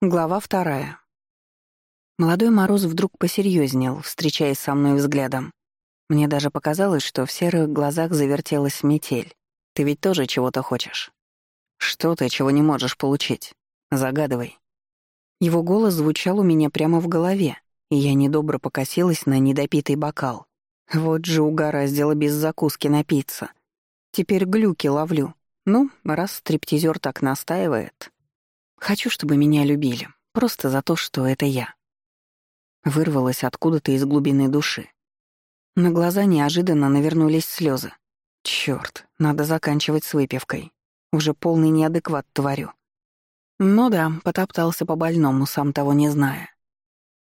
Глава вторая. Молодой Мороз вдруг посерьезнел, встречаясь со мной взглядом. Мне даже показалось, что в серых глазах завертелась метель. Ты ведь тоже чего-то хочешь? Что ты, чего не можешь получить? Загадывай. Его голос звучал у меня прямо в голове, и я недобро покосилась на недопитый бокал. Вот же угораздило без закуски напиться. Теперь глюки ловлю. Ну, раз стриптизер так настаивает, Хочу, чтобы меня любили. Просто за то, что это я. Вырвалась откуда-то из глубины души. На глаза неожиданно навернулись слезы. Черт, надо заканчивать с выпивкой. Уже полный неадекват творю. Ну да, потоптался по больному, сам того не зная.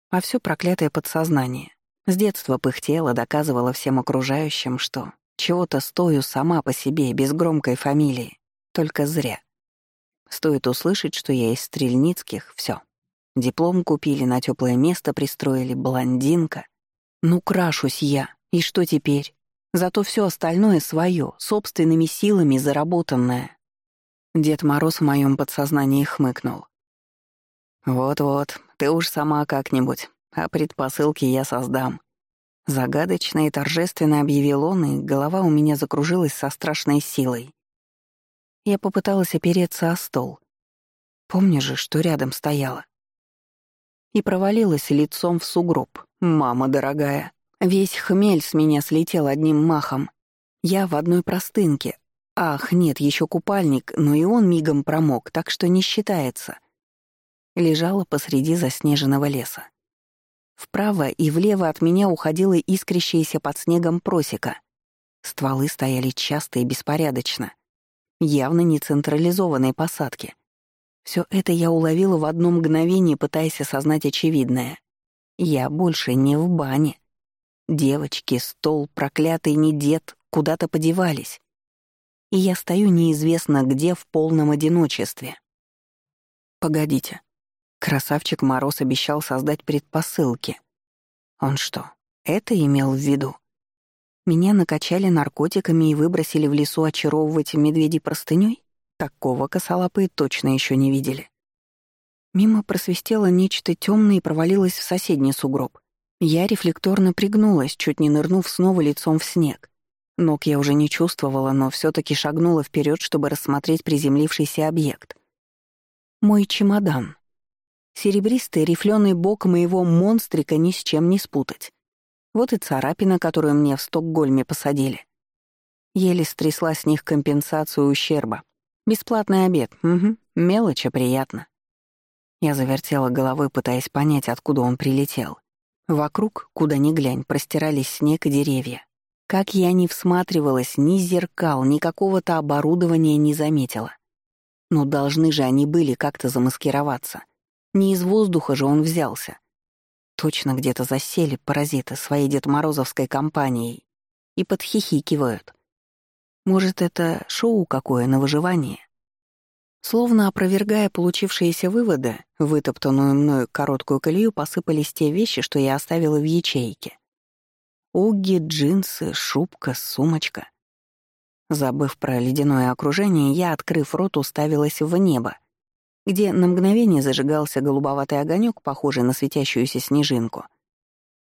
А все проклятое подсознание. С детства пыхтело, доказывало всем окружающим, что чего-то стою сама по себе, без громкой фамилии. Только зря. Стоит услышать, что я из Стрельницких, все. Диплом купили, на теплое место пристроили, блондинка. Ну, крашусь я. И что теперь? Зато все остальное свое, собственными силами заработанное. Дед Мороз в моем подсознании хмыкнул. «Вот-вот, ты уж сама как-нибудь, а предпосылки я создам». Загадочно и торжественно объявил он, и голова у меня закружилась со страшной силой. Я попыталась опереться о стол. Помню же, что рядом стояла. И провалилась лицом в сугроб. «Мама дорогая». Весь хмель с меня слетел одним махом. Я в одной простынке. Ах, нет, еще купальник, но и он мигом промок, так что не считается. Лежала посреди заснеженного леса. Вправо и влево от меня уходила искрящаяся под снегом просека. Стволы стояли часто и беспорядочно явно не централизованной посадки. Все это я уловила в одно мгновение, пытаясь осознать очевидное. Я больше не в бане. Девочки, стол, проклятый не дед куда-то подевались. И я стою неизвестно где в полном одиночестве. Погодите. Красавчик Мороз обещал создать предпосылки. Он что, это имел в виду? Меня накачали наркотиками и выбросили в лесу очаровывать медведей простынёй? Такого косолапые точно еще не видели. Мимо просвистело нечто темное и провалилось в соседний сугроб. Я рефлекторно пригнулась, чуть не нырнув снова лицом в снег. Ног я уже не чувствовала, но все таки шагнула вперед, чтобы рассмотреть приземлившийся объект. Мой чемодан. Серебристый рифленый бок моего монстрика ни с чем не спутать. Вот и царапина, которую мне в Стокгольме посадили. Еле стрясла с них компенсацию ущерба. Бесплатный обед, угу, мелочь, а приятно. Я завертела головой, пытаясь понять, откуда он прилетел. Вокруг, куда ни глянь, простирались снег и деревья. Как я не всматривалась, ни зеркал, ни какого-то оборудования не заметила. Но должны же они были как-то замаскироваться. Не из воздуха же он взялся. Точно где-то засели паразиты своей Дед Морозовской компанией и подхихикивают. Может, это шоу какое на выживание? Словно опровергая получившиеся выводы, вытоптанную мною короткую колею посыпались те вещи, что я оставила в ячейке. Уги, джинсы, шубка, сумочка. Забыв про ледяное окружение, я, открыв рот, уставилась в небо, где на мгновение зажигался голубоватый огонек, похожий на светящуюся снежинку,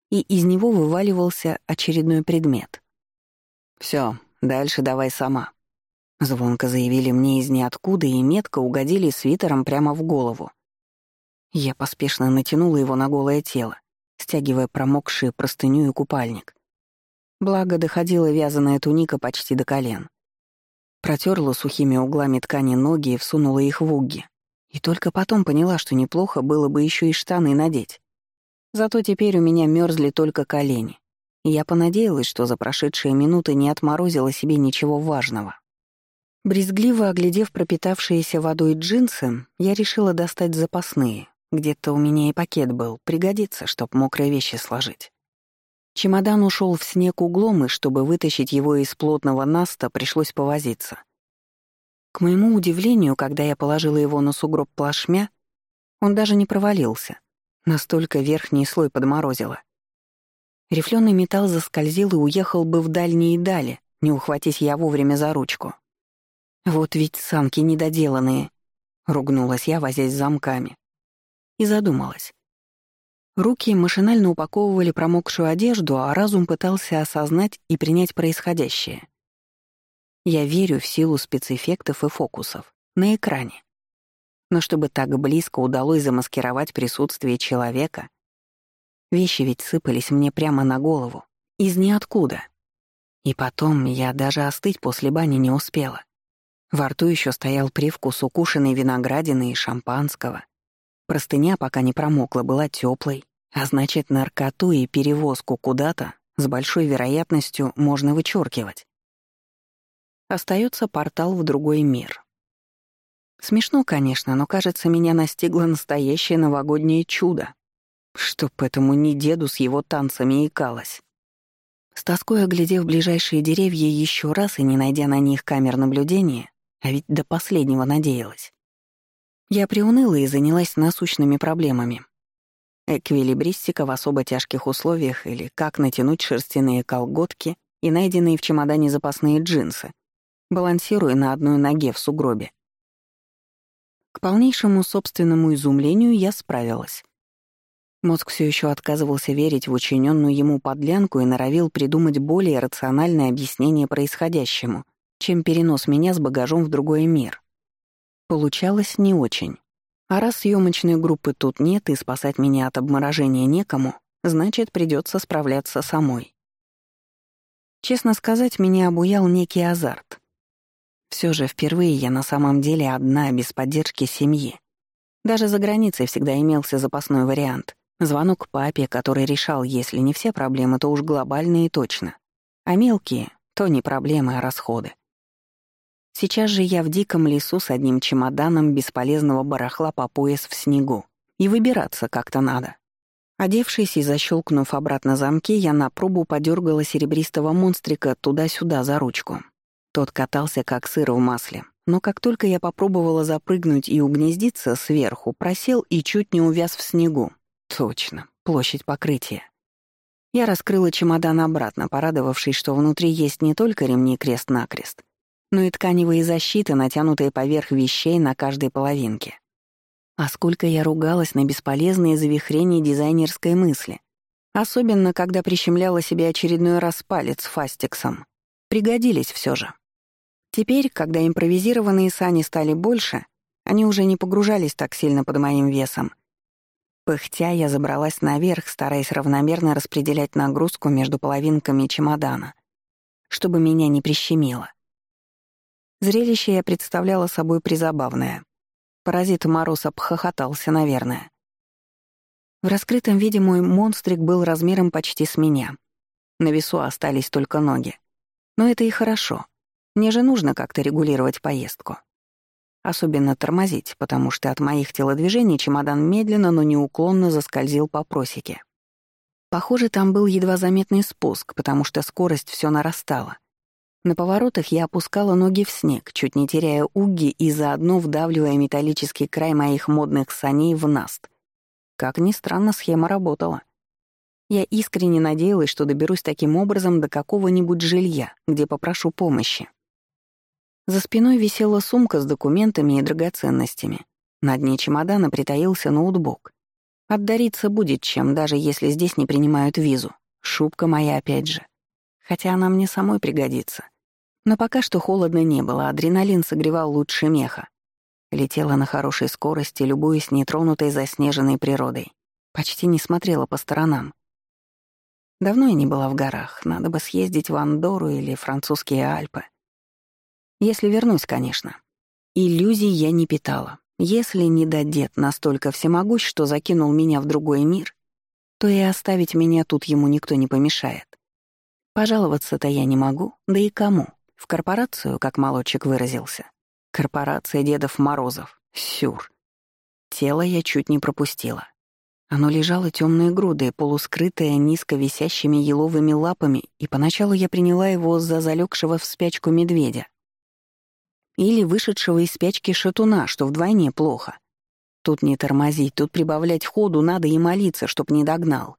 и из него вываливался очередной предмет. Все, дальше давай сама», — звонко заявили мне из ниоткуда и метко угодили свитером прямо в голову. Я поспешно натянула его на голое тело, стягивая промокшие простыню и купальник. Благо, доходила вязаная туника почти до колен. Протерла сухими углами ткани ноги и всунула их в угги, и только потом поняла, что неплохо было бы еще и штаны надеть. Зато теперь у меня мерзли только колени. И я понадеялась, что за прошедшие минуты не отморозила себе ничего важного. Брезгливо оглядев пропитавшиеся водой джинсы, я решила достать запасные. Где-то у меня и пакет был, пригодится, чтоб мокрые вещи сложить. Чемодан ушел в снег углом, и чтобы вытащить его из плотного наста, пришлось повозиться. К моему удивлению, когда я положила его на сугроб плашмя, он даже не провалился. Настолько верхний слой подморозило. Рифленый металл заскользил и уехал бы в дальние дали, не ухватись я вовремя за ручку. «Вот ведь санки недоделанные», — ругнулась я, возясь замками. и задумалась. Руки машинально упаковывали промокшую одежду, а разум пытался осознать и принять происходящее. Я верю в силу спецэффектов и фокусов на экране. Но чтобы так близко удалось замаскировать присутствие человека, вещи ведь сыпались мне прямо на голову, из ниоткуда. И потом я даже остыть после бани не успела. Во рту еще стоял привкус укушенной виноградины и шампанского. Простыня, пока не промокла, была теплой, а значит, наркоту и перевозку куда-то с большой вероятностью можно вычеркивать. Остается портал в другой мир. Смешно, конечно, но, кажется, меня настигло настоящее новогоднее чудо. Чтоб этому не деду с его танцами икалось. С тоской оглядев ближайшие деревья еще раз и не найдя на них камер наблюдения, а ведь до последнего надеялась, я приуныла и занялась насущными проблемами. Эквилибристика в особо тяжких условиях или как натянуть шерстяные колготки и найденные в чемодане запасные джинсы, балансируя на одной ноге в сугробе. К полнейшему собственному изумлению я справилась. Мозг все еще отказывался верить в учиненную ему подлянку и норовил придумать более рациональное объяснение происходящему, чем перенос меня с багажом в другой мир. Получалось не очень. А раз съемочной группы тут нет и спасать меня от обморожения некому, значит, придется справляться самой. Честно сказать, меня обуял некий азарт. Все же впервые я на самом деле одна, без поддержки семьи. Даже за границей всегда имелся запасной вариант. Звонок папе, который решал, если не все проблемы, то уж глобальные точно. А мелкие — то не проблемы, а расходы. Сейчас же я в диком лесу с одним чемоданом бесполезного барахла по пояс в снегу. И выбираться как-то надо. Одевшись и защелкнув обратно замки, я на пробу подергала серебристого монстрика туда-сюда за ручку. Тот катался, как сыр в масле. Но как только я попробовала запрыгнуть и угнездиться сверху, просел и чуть не увяз в снегу. Точно, площадь покрытия. Я раскрыла чемодан обратно, порадовавшись, что внутри есть не только ремни крест-накрест, но и тканевые защиты, натянутые поверх вещей на каждой половинке. А сколько я ругалась на бесполезные завихрения дизайнерской мысли. Особенно, когда прищемляла себе очередной раз палец фастексом. Пригодились все же. Теперь, когда импровизированные сани стали больше, они уже не погружались так сильно под моим весом. Пыхтя я забралась наверх, стараясь равномерно распределять нагрузку между половинками чемодана, чтобы меня не прищемило. Зрелище я представляла собой призабавное. Паразит Мороз обхохотался, наверное. В раскрытом виде мой монстрик был размером почти с меня. На весу остались только ноги. Но это и хорошо. Мне же нужно как-то регулировать поездку. Особенно тормозить, потому что от моих телодвижений чемодан медленно, но неуклонно заскользил по просеке. Похоже, там был едва заметный спуск, потому что скорость все нарастала — на поворотах я опускала ноги в снег, чуть не теряя уги и заодно вдавливая металлический край моих модных саней в наст. Как ни странно, схема работала. Я искренне надеялась, что доберусь таким образом до какого-нибудь жилья, где попрошу помощи. За спиной висела сумка с документами и драгоценностями. На дне чемодана притаился ноутбук. Отдариться будет чем, даже если здесь не принимают визу. Шубка моя опять же хотя она мне самой пригодится. Но пока что холодно не было, адреналин согревал лучше меха. Летела на хорошей скорости, любуясь нетронутой заснеженной природой. Почти не смотрела по сторонам. Давно я не была в горах, надо бы съездить в Андору или французские Альпы. Если вернусь, конечно. Иллюзий я не питала. Если не дед настолько всемогущ, что закинул меня в другой мир, то и оставить меня тут ему никто не помешает. Пожаловаться-то я не могу, да и кому? В корпорацию, как молодчик выразился. Корпорация Дедов Морозов. Сюр. Тело я чуть не пропустила. Оно лежало темной грудой, полускрытое низко висящими еловыми лапами, и поначалу я приняла его за залегшего в спячку медведя. Или вышедшего из спячки шатуна, что вдвойне плохо. Тут не тормозить, тут прибавлять ходу надо и молиться, чтоб не догнал.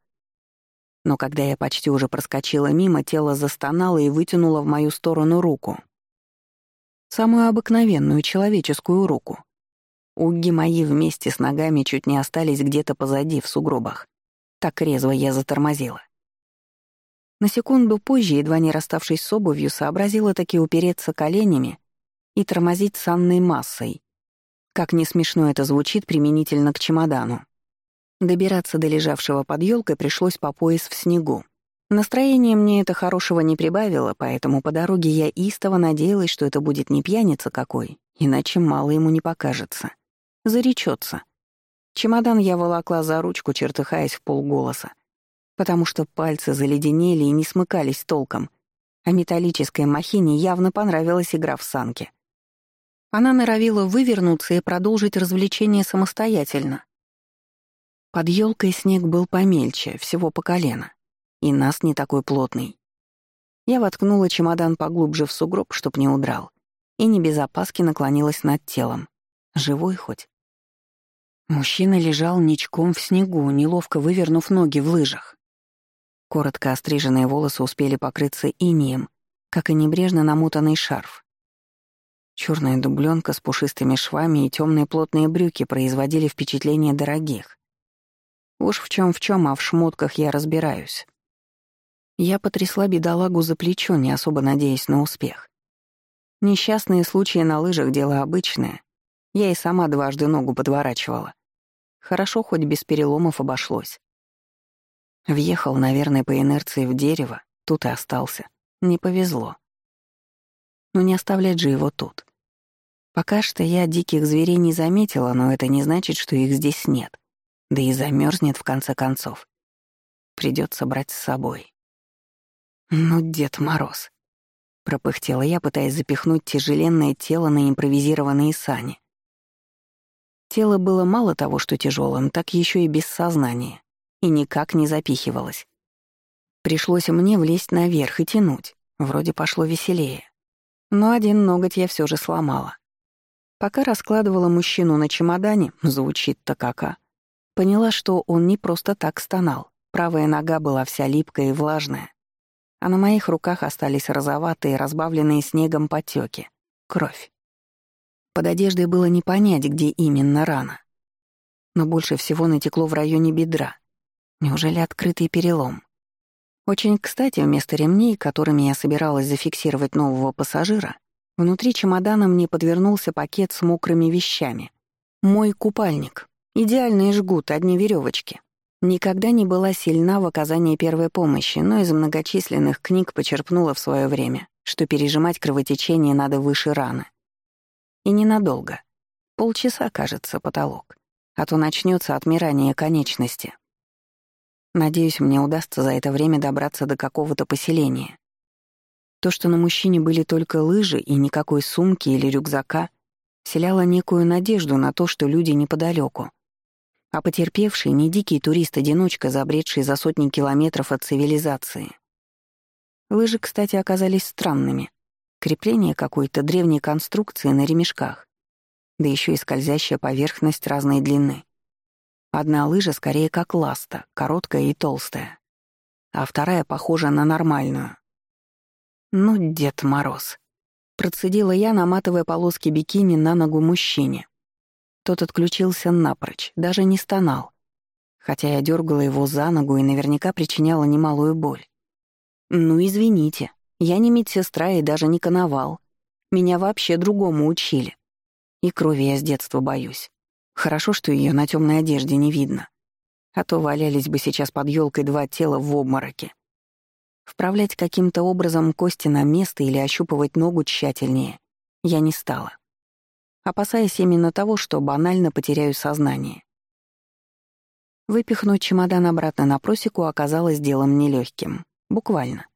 Но когда я почти уже проскочила мимо, тело застонало и вытянуло в мою сторону руку. Самую обыкновенную человеческую руку. Уги мои вместе с ногами чуть не остались где-то позади, в сугробах. Так резво я затормозила. На секунду позже, едва не расставшись с обувью, сообразила таки упереться коленями и тормозить санной массой. Как не смешно это звучит применительно к чемодану. Добираться до лежавшего под елкой пришлось по пояс в снегу. Настроение мне это хорошего не прибавило, поэтому по дороге я истово надеялась, что это будет не пьяница какой, иначе мало ему не покажется. Заречется. Чемодан я волокла за ручку, чертыхаясь в полголоса, потому что пальцы заледенели и не смыкались толком, а металлической махине явно понравилась игра в санки. Она норовила вывернуться и продолжить развлечение самостоятельно. Под елкой снег был помельче, всего по колено, и нас не такой плотный. Я воткнула чемодан поглубже в сугроб, чтоб не удрал, и не без опаски наклонилась над телом. Живой хоть? Мужчина лежал ничком в снегу, неловко вывернув ноги в лыжах. Коротко остриженные волосы успели покрыться инием, как и небрежно намотанный шарф. Черная дубленка с пушистыми швами и темные плотные брюки производили впечатление дорогих. Уж в чем в чем, а в шмотках я разбираюсь. Я потрясла бедолагу за плечо, не особо надеясь на успех. Несчастные случаи на лыжах — дело обычное. Я и сама дважды ногу подворачивала. Хорошо, хоть без переломов обошлось. Въехал, наверное, по инерции в дерево, тут и остался. Не повезло. Но не оставлять же его тут. Пока что я диких зверей не заметила, но это не значит, что их здесь нет. Да и замерзнет в конце концов. Придется брать с собой. «Ну, Дед Мороз», — пропыхтела я, пытаясь запихнуть тяжеленное тело на импровизированные сани. Тело было мало того, что тяжелым, так еще и без сознания, и никак не запихивалось. Пришлось мне влезть наверх и тянуть, вроде пошло веселее. Но один ноготь я все же сломала. Пока раскладывала мужчину на чемодане, звучит-то кака, поняла, что он не просто так стонал. Правая нога была вся липкая и влажная, а на моих руках остались розоватые, разбавленные снегом потеки, кровь. Под одеждой было не понять, где именно рана. Но больше всего натекло в районе бедра. Неужели открытый перелом? Очень кстати, вместо ремней, которыми я собиралась зафиксировать нового пассажира, внутри чемодана мне подвернулся пакет с мокрыми вещами. Мой купальник. Идеальный жгут, одни веревочки. Никогда не была сильна в оказании первой помощи, но из многочисленных книг почерпнула в свое время, что пережимать кровотечение надо выше раны. И ненадолго. Полчаса, кажется, потолок. А то начнется отмирание конечности. Надеюсь, мне удастся за это время добраться до какого-то поселения. То, что на мужчине были только лыжи и никакой сумки или рюкзака, вселяло некую надежду на то, что люди неподалеку. А потерпевший не дикий турист-одиночка, забредший за сотни километров от цивилизации. Лыжи, кстати, оказались странными. Крепление какой-то древней конструкции на ремешках. Да еще и скользящая поверхность разной длины. Одна лыжа скорее как ласта, короткая и толстая. А вторая похожа на нормальную. «Ну, Дед Мороз», — процедила я, наматывая полоски бикини на ногу мужчине. Тот отключился напрочь, даже не стонал. Хотя я дергала его за ногу и наверняка причиняла немалую боль. «Ну, извините», я не медсестра и даже не коновал. Меня вообще другому учили. И крови я с детства боюсь. Хорошо, что ее на темной одежде не видно. А то валялись бы сейчас под елкой два тела в обмороке. Вправлять каким-то образом кости на место или ощупывать ногу тщательнее я не стала. Опасаясь именно того, что банально потеряю сознание. Выпихнуть чемодан обратно на просеку оказалось делом нелегким. Буквально.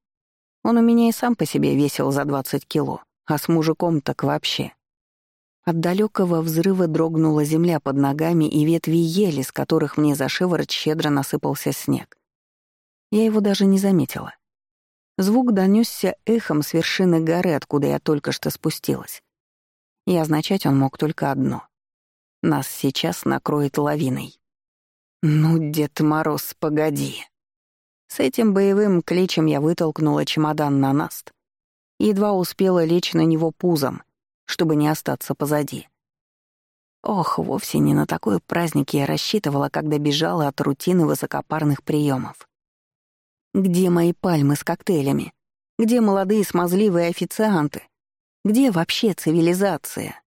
Он у меня и сам по себе весил за 20 кило, а с мужиком так вообще. От далекого взрыва дрогнула земля под ногами и ветви ели, с которых мне за шиворот щедро насыпался снег. Я его даже не заметила. Звук донесся эхом с вершины горы, откуда я только что спустилась. И означать он мог только одно. Нас сейчас накроет лавиной. «Ну, Дед Мороз, погоди!» С этим боевым кличем я вытолкнула чемодан на наст. Едва успела лечь на него пузом, чтобы не остаться позади. Ох, вовсе не на такой праздник я рассчитывала, когда бежала от рутины высокопарных приемов. Где мои пальмы с коктейлями? Где молодые смазливые официанты? Где вообще цивилизация?